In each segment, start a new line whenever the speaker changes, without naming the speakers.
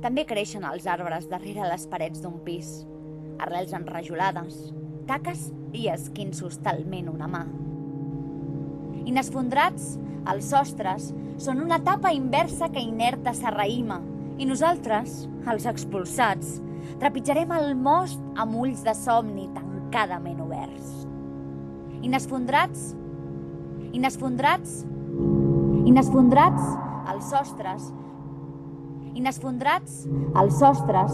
També creixen els arbres darrere les parets d'un pis. Arrels enrajolades, taques i esquinços talment una mà. Inesfondrats, els sostres són una tapa inversa que inerta s'arraïma i nosaltres, els expulsats, trepitjarem el most amb ulls de somni tancadament oberts. Inesfondrats, inesfondrats, inesfondrats, els sostres inesfondrats als sostres,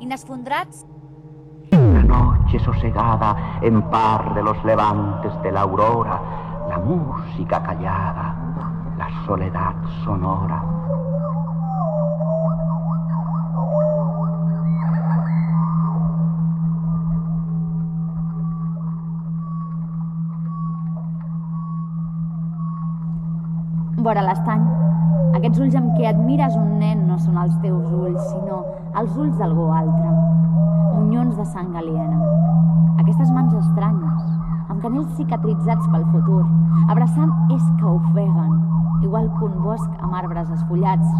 inesfondrats
La noche sosegada en par de los levantes de la aurora, la música callada, la soledad sonora.
vora l'estany. Aquests ulls amb què admires un nen no són els teus ulls, sinó els ulls d'algú altre. Munyons de sang aliena. Aquestes mans estranyes, amb canells cicatritzats pel futur, abraçant és que ofeguen, igual que un bosc amb arbres esfollats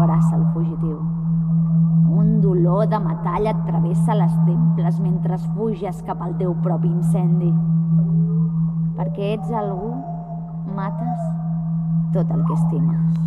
abraça el fugitiu. Un dolor de metall et travessa les temples mentre fuges cap al teu propi incendi. Perquè ets algú, mates tot el que estimes.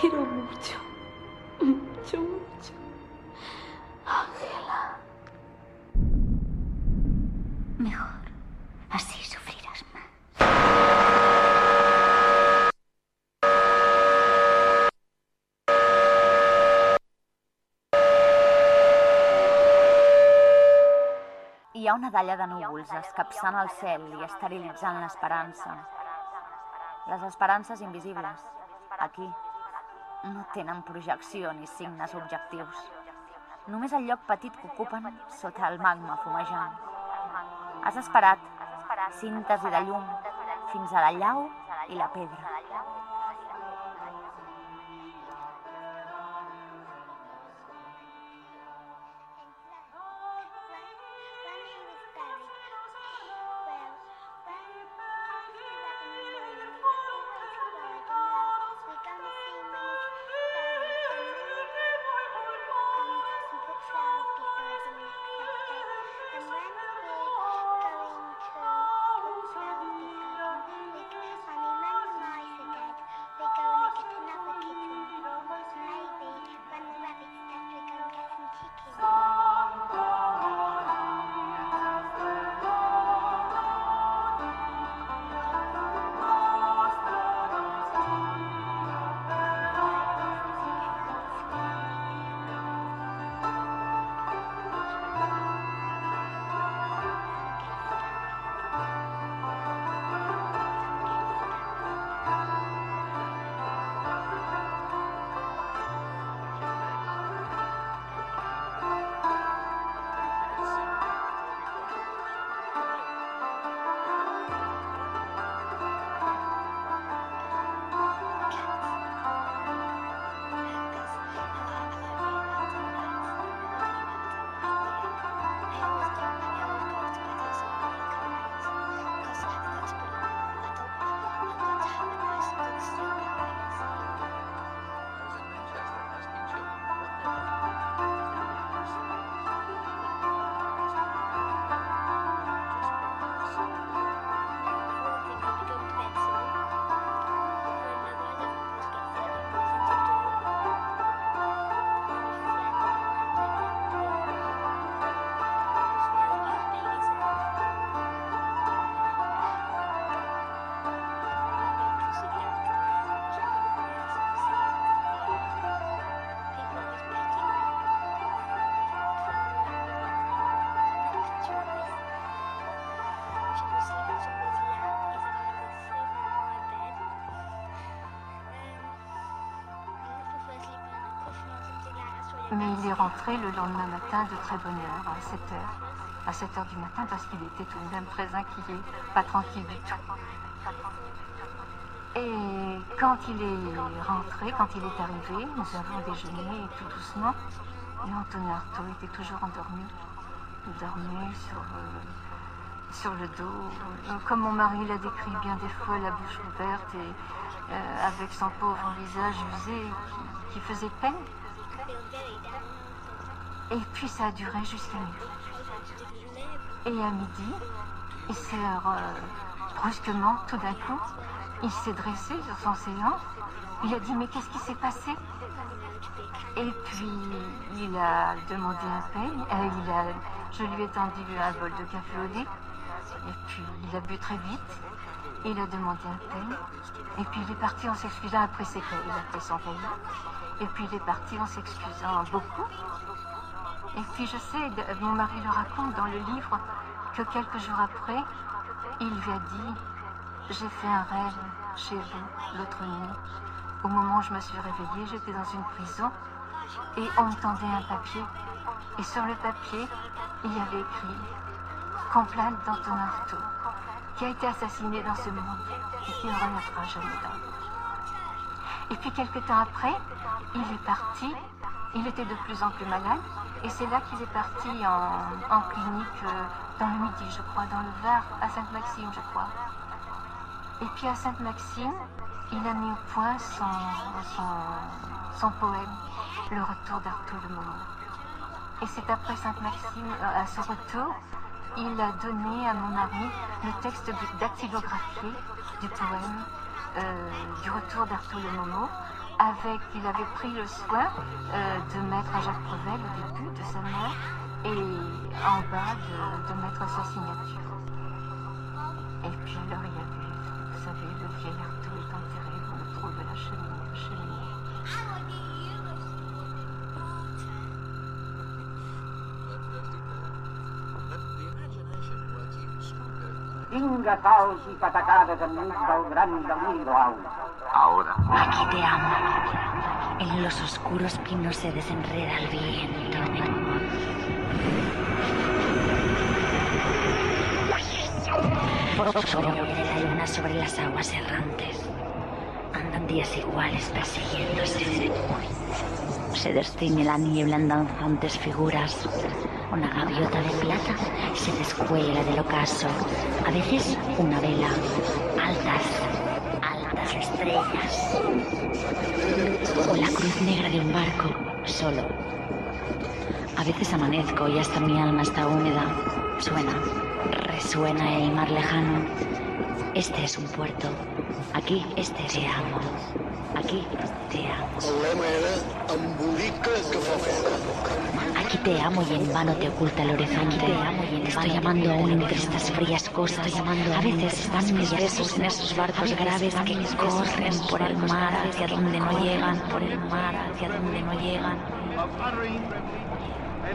quiero mucho. Mucho, mucho. Ángela.
Mejor. Así sufrirás más.
Hi ha una dalla de núvols escapçant el cel i esterilitzant l'esperança. Les esperances invisibles, aquí, no tenen projecció ni signes objectius. Només el lloc petit que ocupen sota el magma fumejant. Has esperat, síntesi de llum, fins a la llau i la pedra.
Mais il est rentré le lendemain matin de très bonne heure, à 7 heures. À 7 heures du matin, parce qu'il était tout de même très inquiet, pas tranquille du tout. Et quand il est rentré, quand il est arrivé, nous avons déjeuné tout doucement. Et Antonin Artaud était toujours endormi. Il dormait sur, euh, le dos. Euh, Comme mon mari l'a décrit bien des fois, la bouche ouverte et euh, avec son pauvre visage usé qui faisait peine. Et puis ça a duré jusqu'à midi. Et à midi, il s'est brusquement, tout d'un coup, il s'est dressé sur son séant. Il a dit mais qu'est-ce qui s'est passé? Et puis il a demandé un pain. Euh, je lui ai tendu un bol de café au lait. Et puis il a bu très vite. Il a demandé un pain. Et puis il est parti en s'excusant après ses. Il a fait son pain. Et puis il est parti en s'excusant beaucoup. Et puis je sais, mon mari le raconte dans le livre, que quelques jours après, il lui a dit J'ai fait un rêve chez vous l'autre nuit. Au moment où je me suis réveillée, j'étais dans une prison et on me tendait un papier. Et sur le papier, il y avait écrit Complainte d'Antonin Artaud, qui a été assassiné dans ce monde et qui ne renaîtra jamais dans le monde. Et puis quelques temps après, il est parti. Il était de plus en plus malade. Et c'est là qu'il est parti en, clinique euh, dans le Midi, je crois, dans le Var, à Sainte-Maxime, je crois. Et puis à Sainte-Maxime, il a mis au point son, son, poème, Le retour d'Artaud le Moment. Et c'est après Sainte-Maxime, euh, à ce retour, il a donné à mon mari le texte dactylographié du poème euh, du retour d'Artaud le Momo avec, il avait pris le soin euh, de mettre à Jacques Prevel au début de sa mort et en bas de, mettre sa signature. Et puis alors il
Vinga calç i patacades enmig del gran deliri blau.
Ahora,
Aquí te amo. En los oscuros pinos se desenreda el viento. Sobre la luna sobre las aguas errantes. Andan días iguales persiguiéndose. Se destiñe la niebla en danzantes figuras. Una gaviota de plata se descuela del ocaso. A veces una vela. Altas, altas estrellas. O la cruz negra de un barco, solo. A veces amanezco y hasta mi alma está húmeda. Suena, resuena el mar lejano. Este es un puerto. Aquí este te amo. Aquí te amo. Aquí te amo y en vano te oculta el horizonte. Te amo y en estoy llamando aún entre estas frías cosas. Estoy llamando a veces están mis besos en esos barcos graves que corren por el mar hacia donde no llegan, por el mar hacia donde no llegan.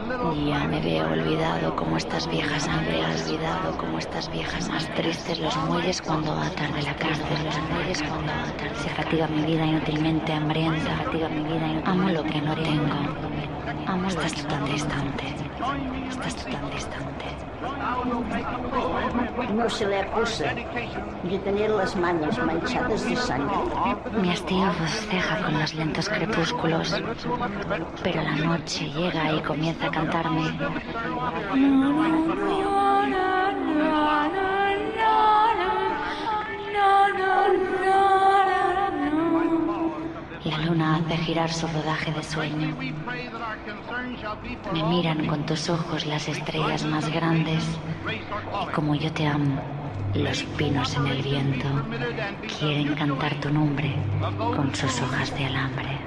Ya me veo olvidado como estas viejas aldeas, olvidado como estas viejas más tristes los muelles cuando va tarde la cárcel, los muelles cuando va tarde. Se fatiga mi vida inútilmente hambrienta, fatiga mi vida inútilmente. Amo lo que no tengo. Amo estás tú tan distante. Estás tú tan distante.
No se le acusa de tener las manos manchadas de sangre.
Mi hastío bosceja con los lentos crepúsculos, pero la noche llega y comienza a cantarme. La luna hace girar su rodaje de sueño. Me miran con tus ojos las estrellas más grandes y como yo te amo, los pinos en el viento quieren cantar tu nombre con sus hojas de alambre.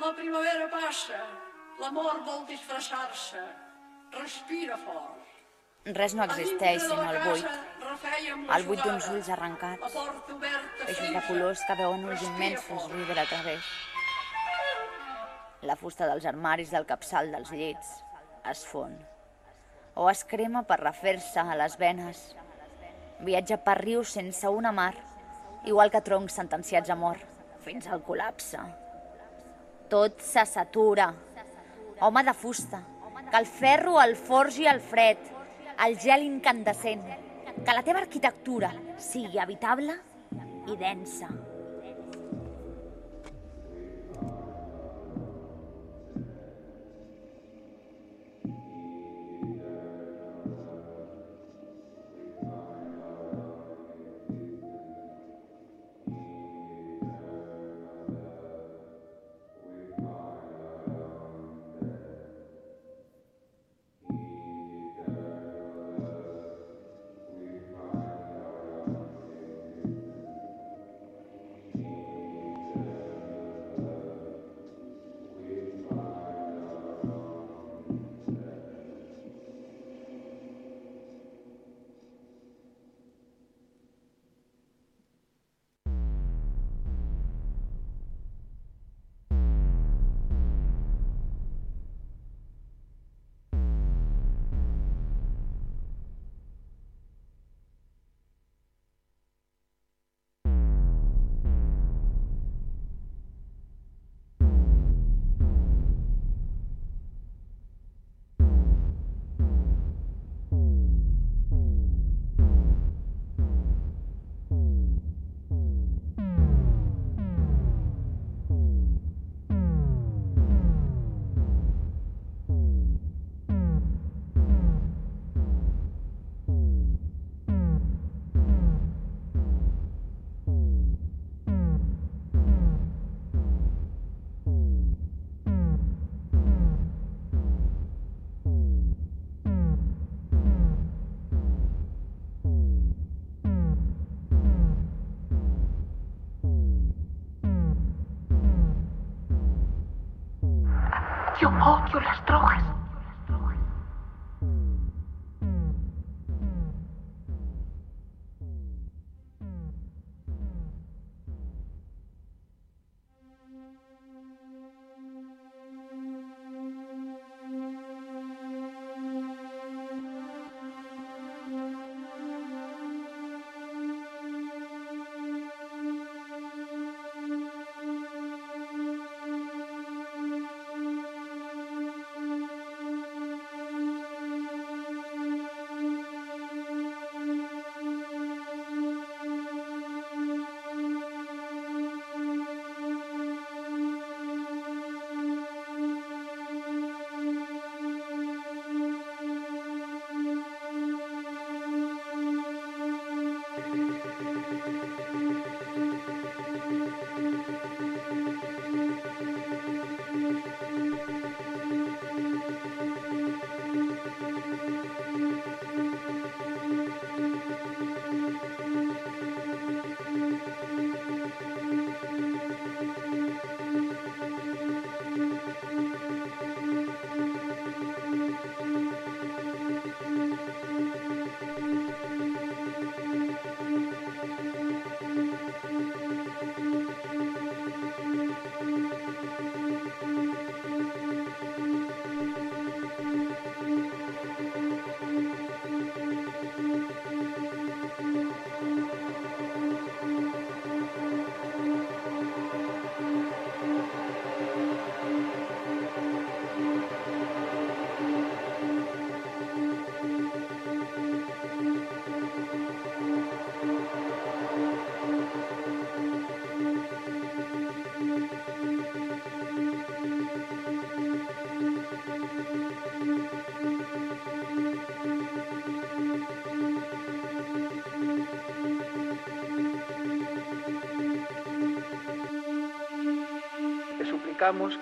La
primavera passa, l'amor vol disfressar-se. Respira fort.
Res no existeix sinó el buit. El buit d'uns ulls arrencats, peixos de colors que veuen ulls immensos viure a través. La fusta dels armaris del capçal dels llits es fon o es crema per refer-se a les venes. Viatja per rius sense una mar, igual que troncs sentenciats a mort, fins al col·lapse. Tot se satura. Home de fusta, que el ferro el forgi al fred, el gel incandescent, que la teva arquitectura sigui habitable i densa.
Odio las drogas.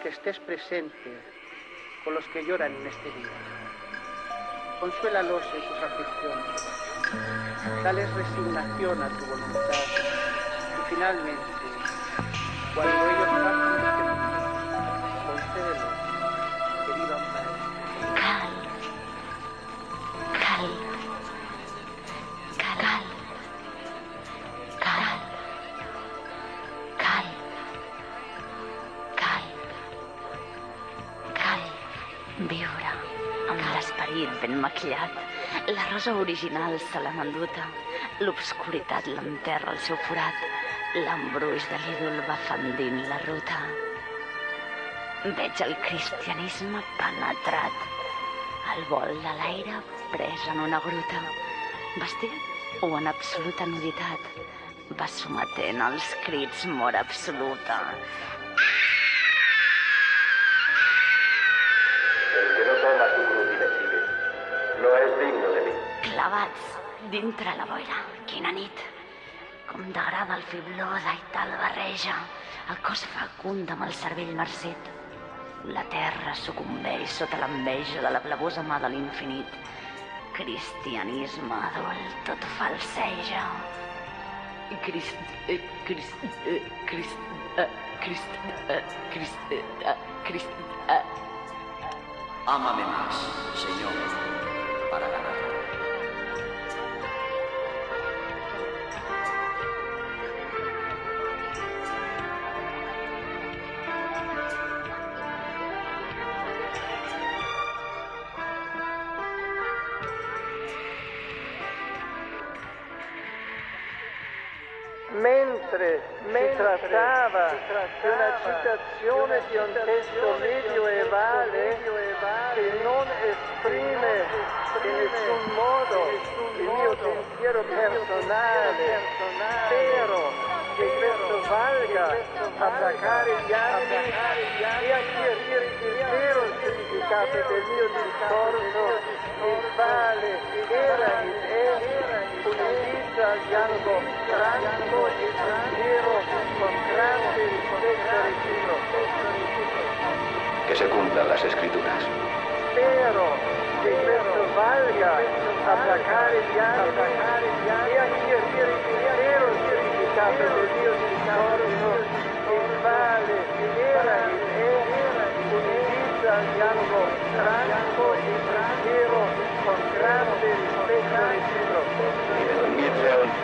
Que estés presente con los que lloran en este día. Consuélalos en sus aflicciones. Dales resignación a tu voluntad. Y finalmente, cuando ellos
ben maquillat. La rosa original se l'ha menduta. L'obscuritat l'enterra al seu forat. L'embruix de l'ídol va fendint la ruta. Veig el cristianisme penetrat. El vol de l'aire pres en una gruta. Vestit o en absoluta nuditat. Va sometent els crits mort absoluta. Dintre la boira. Quina nit. Com t'agrada el fibló i tal barreja. El cos fecund amb el cervell marcit. La terra sucumbeix sota l'enveja de la blavosa mà de l'infinit. Cristianisme adult tot falseja. Crist... eh, Crist... eh, Crist... eh, Crist... eh, Crist... eh, Crist... eh,
Ámame más, Señor, para ganar.
Di un testo medioevale che non esprime in nessun modo il mio pensiero personale, spero che questo valga a placare gli animi e a chiarire il vero significato del mio discorso, il quale era ed è un al dialogo franco e sincero con grande rispetto.
Que se cumplan las escrituras.
Spero che questo valga a placare gli animi e a chiarire il vero significato del mio discorso, il quale era ed è un invito al dialogo franco e sincero con grande.
Y. Y de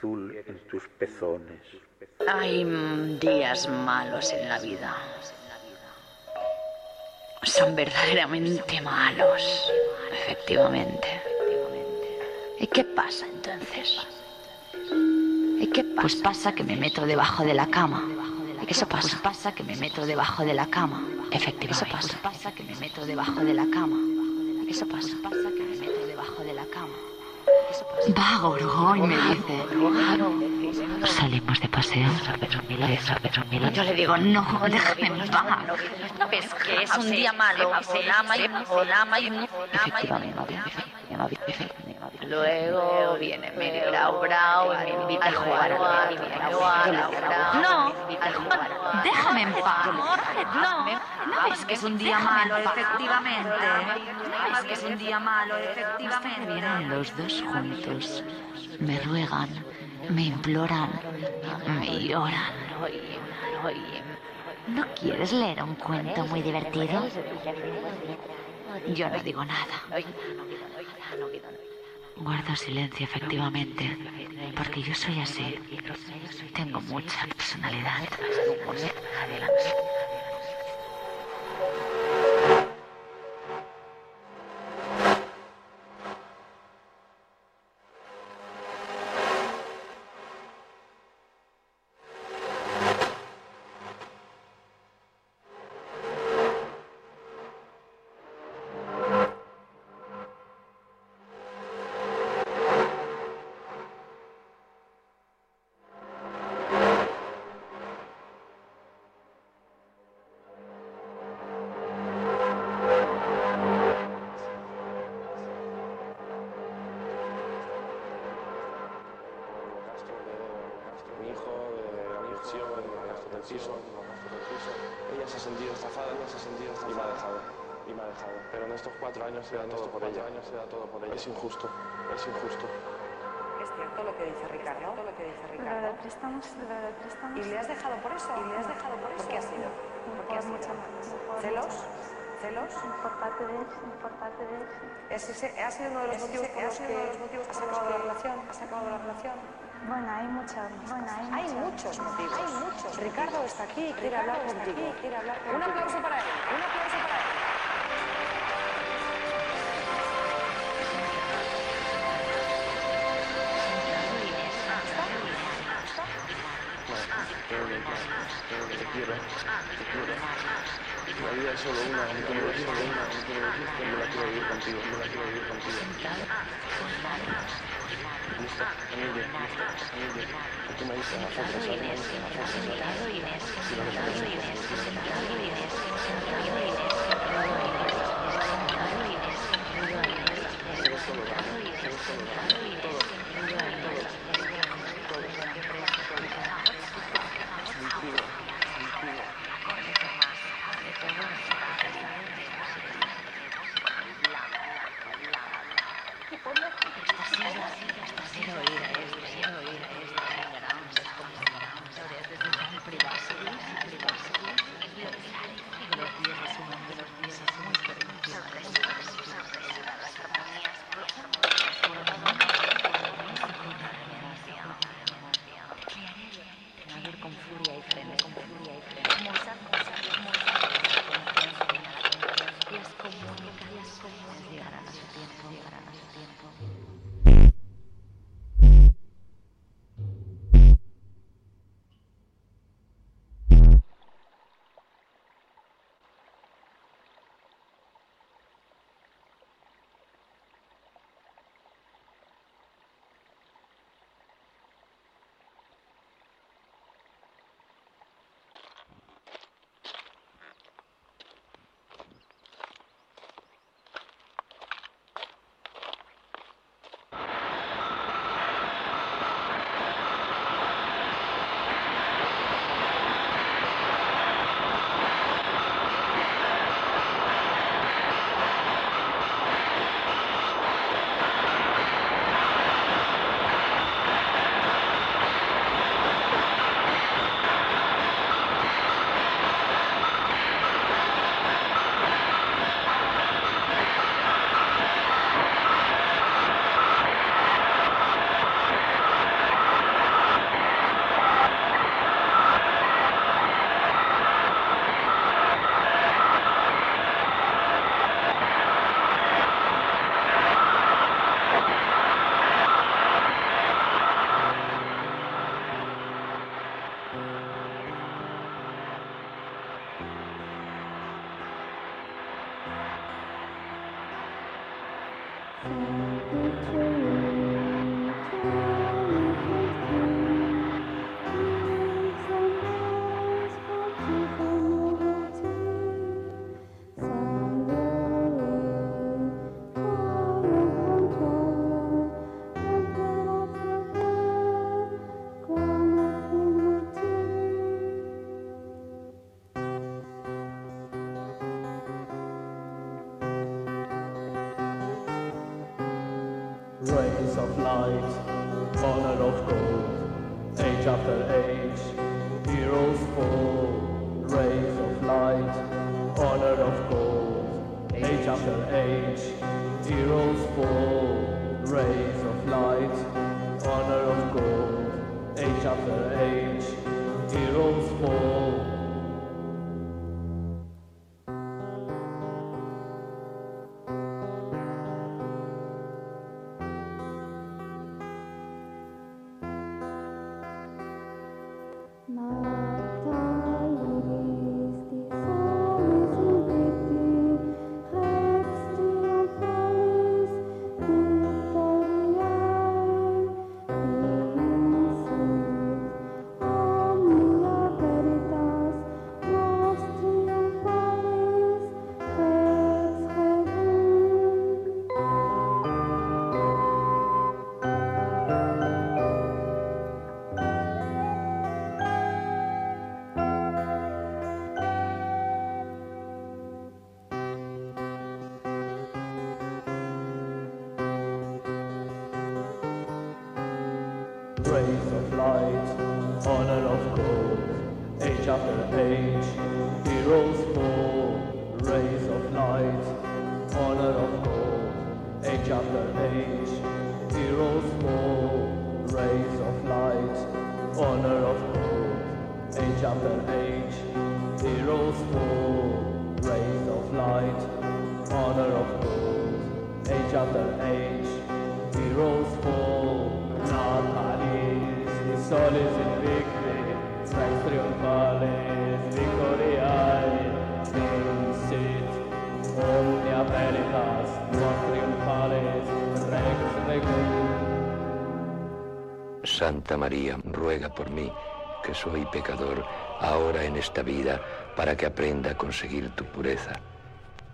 azul en tus pezones.
Hay días malos en la vida. Son verdaderamente malos, efectivamente. ¿Y qué pasa entonces? ¿Y qué pasa? Pues pasa que me meto debajo de la cama. Eso pasa. Pues pasa que me meto debajo de la cama. Efectivamente. Eso pasa. Pues pasa que me meto debajo de la cama. Eso pasa. Pues pasa que me meto debajo de la cama. Va, Gorgo, y me dice... Salimos de paseo. Yo le digo, no, déjame en paz. ¿No ves que es un día malo? Luego viene medio brau brau y me invita a jugar No, déjame en paz. No, no ves que es un día malo, efectivamente. No ves que es un día malo, efectivamente. Vienen los dos juntos. Me ruegan, me imploran, me lloran. ¿No quieres leer un cuento muy divertido? Yo no digo nada. Guardo silencio, efectivamente, porque yo soy así. Tengo mucha personalidad.
Pero en estos cuatro años se da todo por ella. años se da todo por ella. Es injusto, es injusto.
Es cierto lo que dice Ricardo. lo que dice
Lo
Ricardo.
de préstamos, lo de préstamos.
¿Y le has dejado por eso? ¿Y le has dejado por eso? ¿Por qué ha sido? ¿Por qué ha sido?
mucho más.
¿Celos? ¿Celos?
Por parte de él, por parte de él.
¿Es ese- ¿Ha sido uno de los motivos por
ha
los
sido
que
uno de los motivos
has acabado la relación? ¿Has acabado la relación?
Bueno, hay muchas. Bueno, hay,
Hay muchos motivos.
Hay muchos.
Ricardo está aquí, quiere hablar contigo.
aquí, quiere hablar
Un aplauso para él. Un aplauso para él.
Contigo, me la quiero vivir contigo. Listo, Emilio, listo, Emilio. Tú me dices las fotos, ¿sabes? Me dices las fotos, ¿sabes? Si lo que te
Aquella night. light.
Santa María, ruega por mí, que soy pecador, ahora en esta vida, para que aprenda a conseguir tu pureza.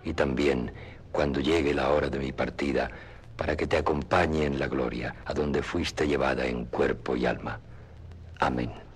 Y también, cuando llegue la hora de mi partida, para que te acompañe en la gloria, a donde fuiste llevada en cuerpo y alma. Amén.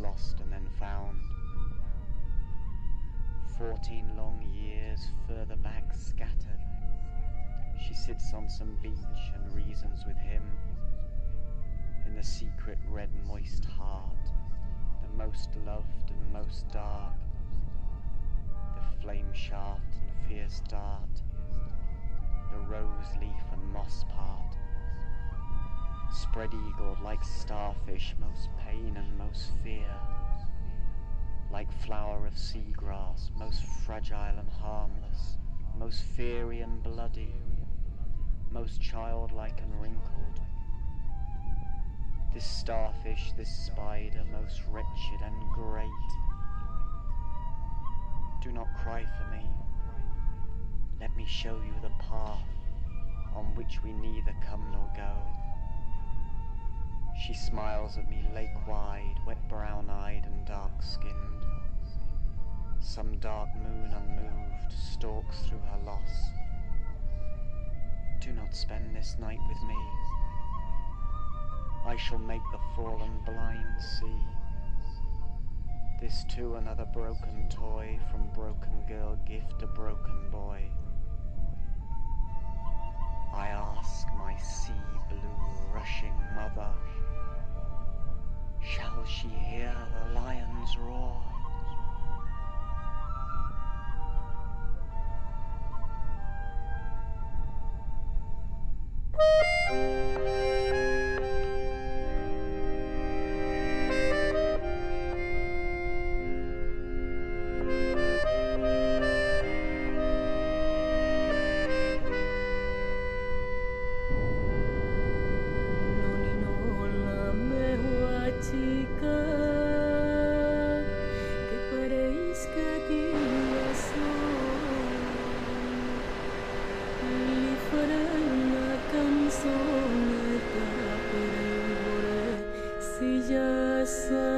Lost and then found. Fourteen long years further back scattered. She sits on some beach and reasons with him. In the secret red moist heart, the most loved and most dark. The flame shaft and fierce dart the rose leaf and moss part. Spread eagled like starfish, most pain and most fear. Like flower of seagrass, most fragile and harmless, most fiery and bloody, most childlike and wrinkled. This starfish, this spider, most wretched and great. Do not cry for me. Let me show you the path on which we neither come nor go. She smiles at me lake wide, wet brown eyed and dark skinned. Some dark moon unmoved stalks through her loss. Do not spend this night with me. I shall make the fallen blind see. This too another broken toy from broken girl gift a broken boy. I ask my sea blue rushing mother, shall she hear the lion's roar?
la So pero si ya sabes.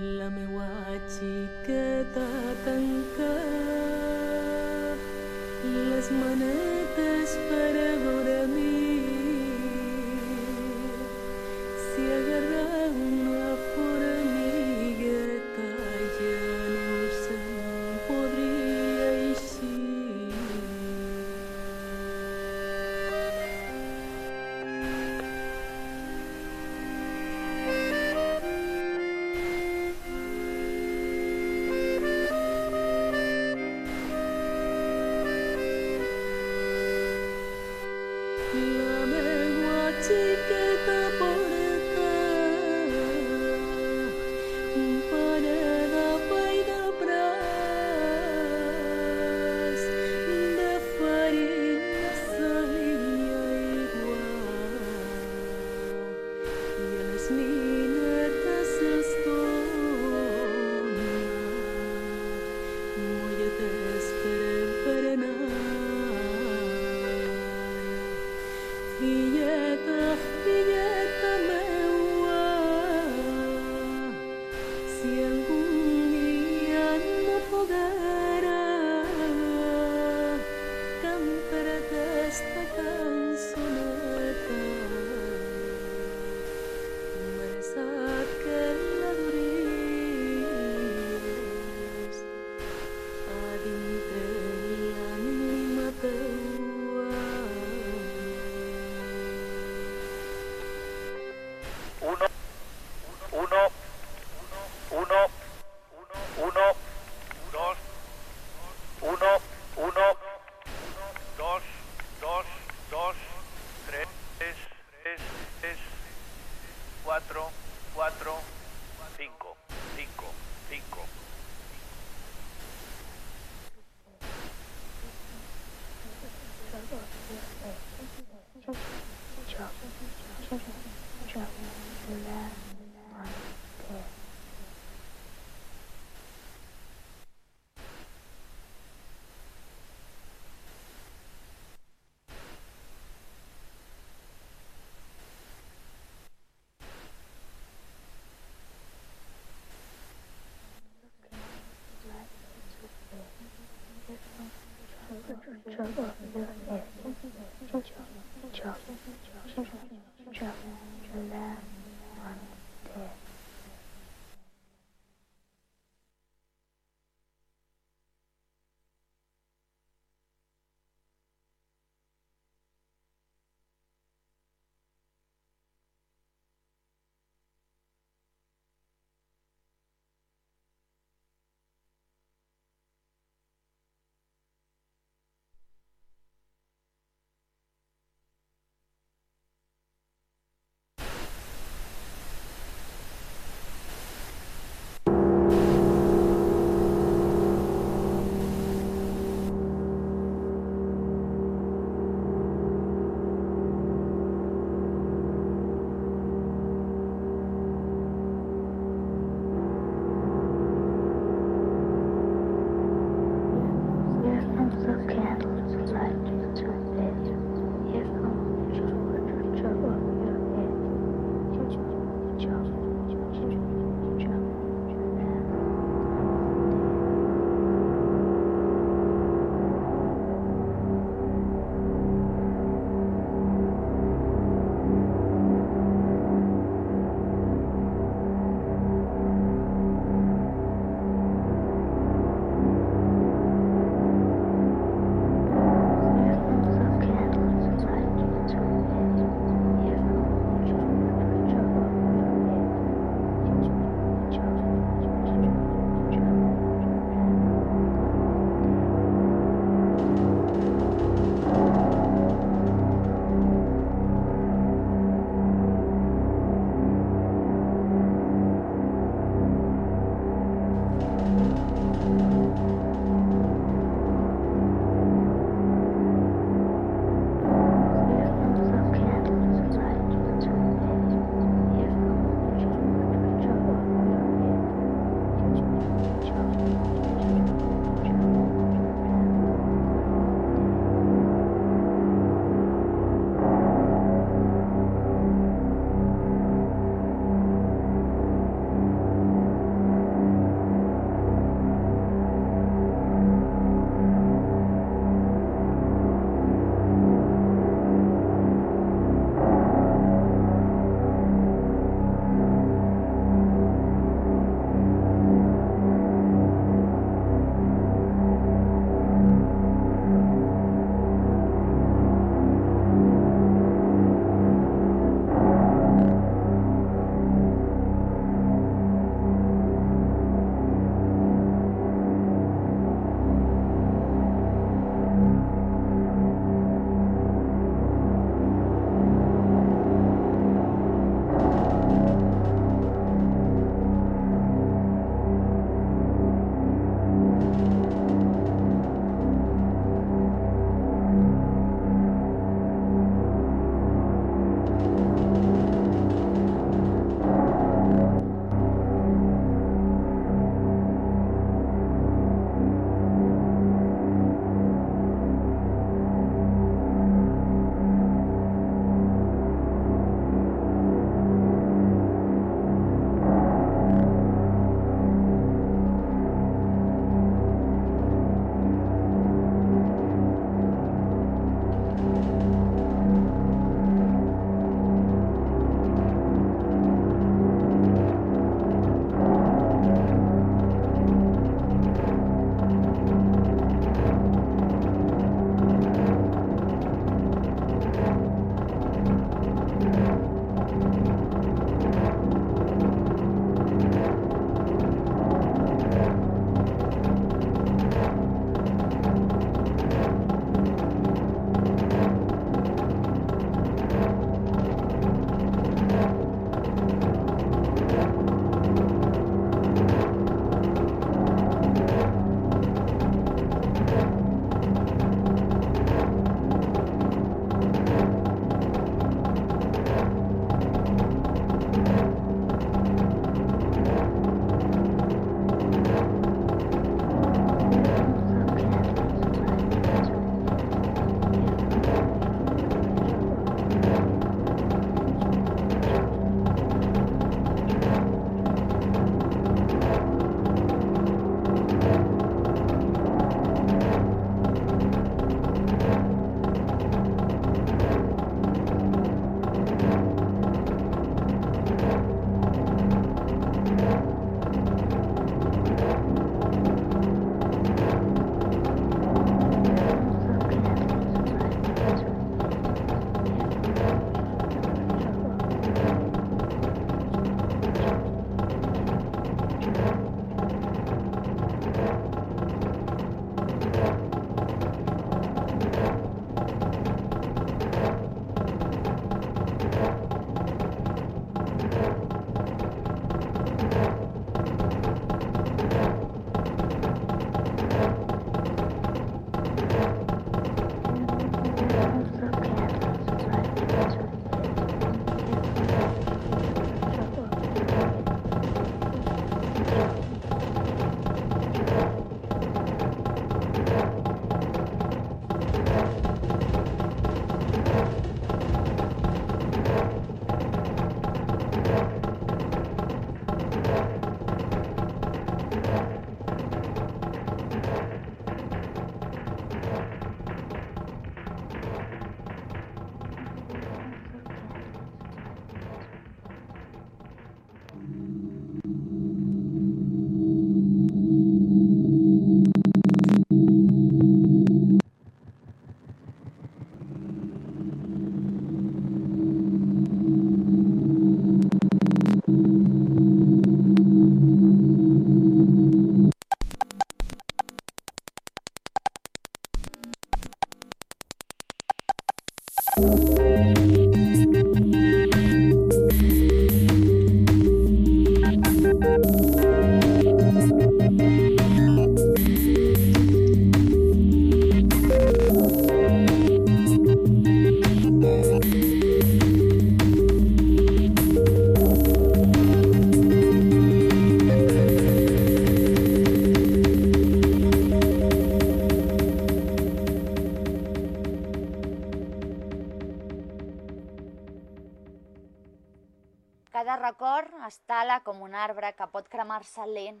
Que
pot cremar-se lent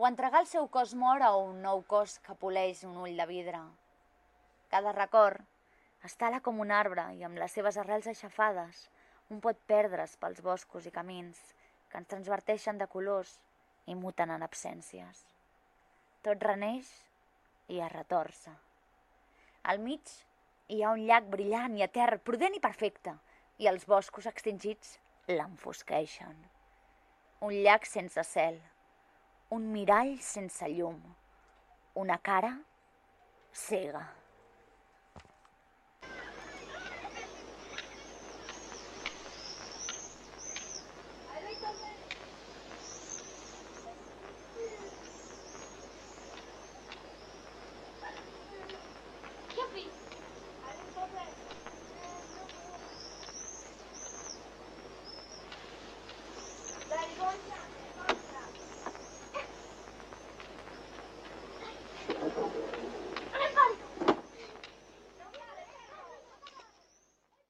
o entregar el seu cos mort a un nou cos que poleix un ull de vidre. Cada record es tala com un arbre i amb les seves arrels aixafades un pot perdre's pels boscos i camins que ens transverteixen de colors i muten en absències. Tot reneix i es retorça. Al mig hi ha un llac brillant i etern, prudent i perfecte, i els boscos extingits l'enfosqueixen. Un llac sense cel, un mirall sense llum, una cara cega.